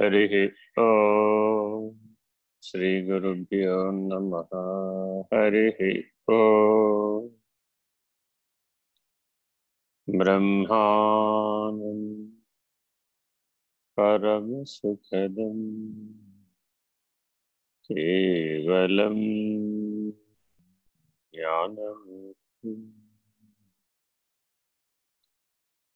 हरिः ॐ श्रीगुरुभ्यो नमः। हरिः ॐ ब्रह्मानं परमसुखदं केवलं ज्ञानमूर्तिम्।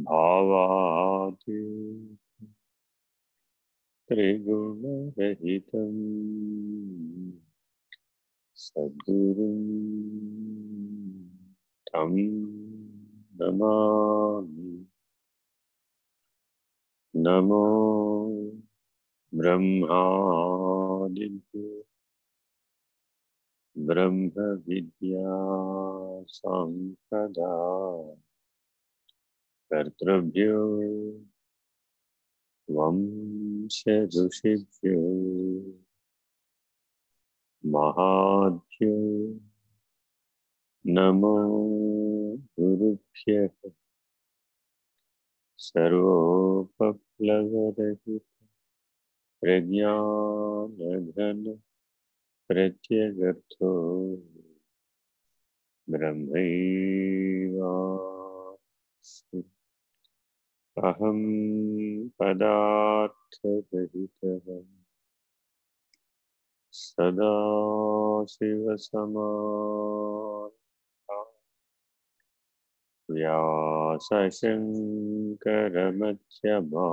भावातीत त्रिगुणरहितम्। सद्गुरुम् तं नमामि। नमो ब्रह्मादिभ्यो। ब्रह्मविद्यासम्प्रदाय। कर्तृभ्यो वंश ऋषिभ्यो महाभ्यो नमो गुरुभ्यः सर्वोपप्लवरहित प्रज्ञानघन प्रत्यगर्थो ब्रह्मैवास्मि। अहं पदार्थरहितः। सदा शिवसमा व्यासशङ्करमध्यमा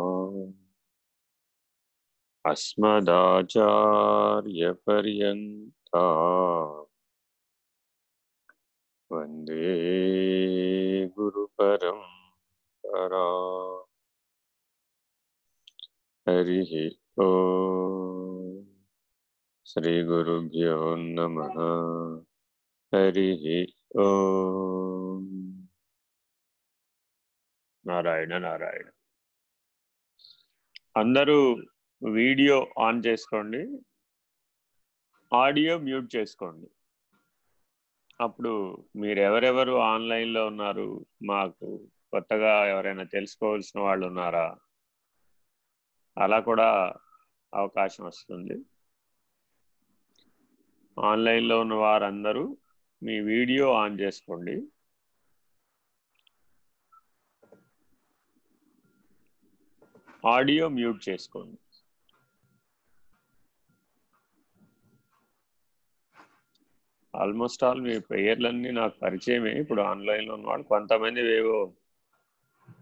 अस्मदाचार्यपर्यन्ता वंदे गुरुपरम्। हरिः ओ श्रीगुरुभ्यो नमः हरिः ओ నారాయణ నారాయణ అందరూ వీడియో ఆన్ చేసుకోండి ఆడియో మ్యూట్ చేసుకోండి అప్పుడు మీరు ఎవరెవరు ఆన్లైన్లో ఉన్నారు మాకు కొత్తగా ఎవరైనా తెలుసుకోవాల్సిన వాళ్ళు ఉన్నారా అలా కూడా అవకాశం వస్తుంది. ఆన్లైన్లో ఉన్న వారందరూ మీ వీడియో ఆన్ చేసుకోండి. ఆడియో మ్యూట్ చేసుకోండి. ఆల్మోస్ట్ ఆల్ మీ పేర్లన్నీ నాకు పరిచయమే. ఇప్పుడు ఆన్లైన్లో ఉన్నవాడు కొంతమంది ఏవో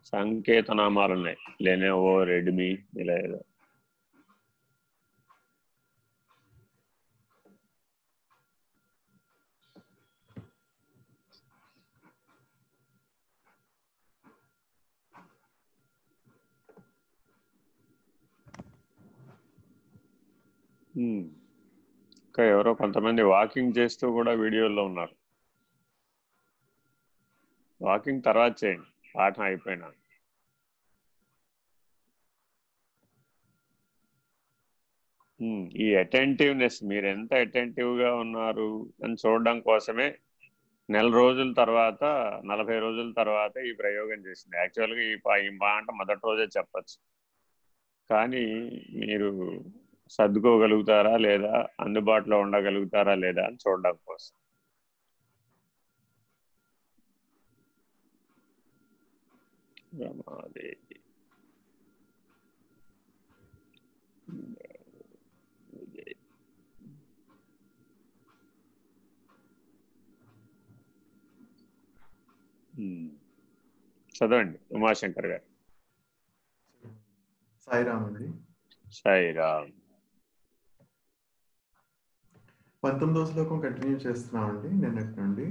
సంకేతనామాలు ఉన్నాయి లెనోవో రెడ్మీ ఇలా ఏదో. ఇంకా ఎవరో కొంతమంది వాకింగ్ చేస్తూ కూడా వీడియోలో ఉన్నారు. వాకింగ్ తర్వాత చేయండి. పాఠం అయిపోయినా. ఈ అటెంటివ్నెస్ మీరు ఎంత attentive గా ఉన్నారు అని చూడడం కోసమే నెల రోజుల తర్వాత నలభై రోజుల తర్వాత ఈ ప్రయోగం చేసింది. యాక్చువల్గా ఈ పా- ఈ మాట మొదటి రోజే చెప్పచ్చు. కానీ మీరు సర్దుకోగలుగుతారా లేదా అందుబాటులో ఉండగలుగుతారా లేదా అని చూడడం కోసం. రమాదేవి. చదవండి ఉమాశంకర్ గారు సాయిరామ్ అండి సాయిరామ్ పంతొమ్మిదో శ్లోకం కంటిన్యూ చేస్తున్నామండి నిన్నటి నుండి.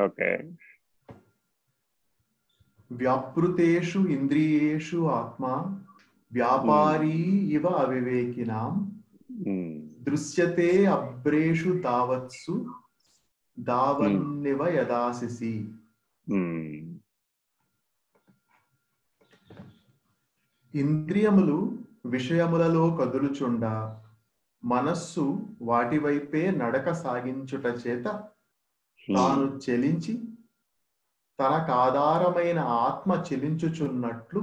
ఓకే. వ్యాపృతేషు ఇంద్రియేషు ఆత్మ వ్యాపారీ ఇవ అవివేకినాం. దృశ్యతే అభ్రేషు తావత్సు దావన్నివ యదాసిసి ఇంద్రియములు విషయములలో కదులుచుండ మనస్సు వాటి వైపే నడక సాగించుట చేత తాను చెలించి తనకు ఆధారమైన ఆత్మ చెలించుచున్నట్లు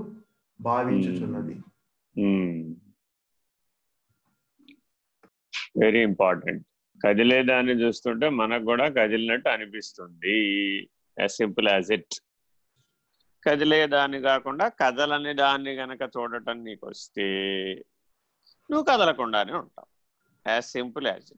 భావించుచున్నది. వెరీ ఇంపార్టెంట్ కదిలేదాన్ని చూస్తుంటే మనకు కూడా కదిలినట్టు అనిపిస్తుంది. యాజ్ సింపుల్ యాజ్ ఇట్ కదిలేదాన్ని కాకుండా కదలని దాన్ని గనక చూడటం నీకు వస్తే నువ్వు కదలకుండానే ఉంటావు. As simple as it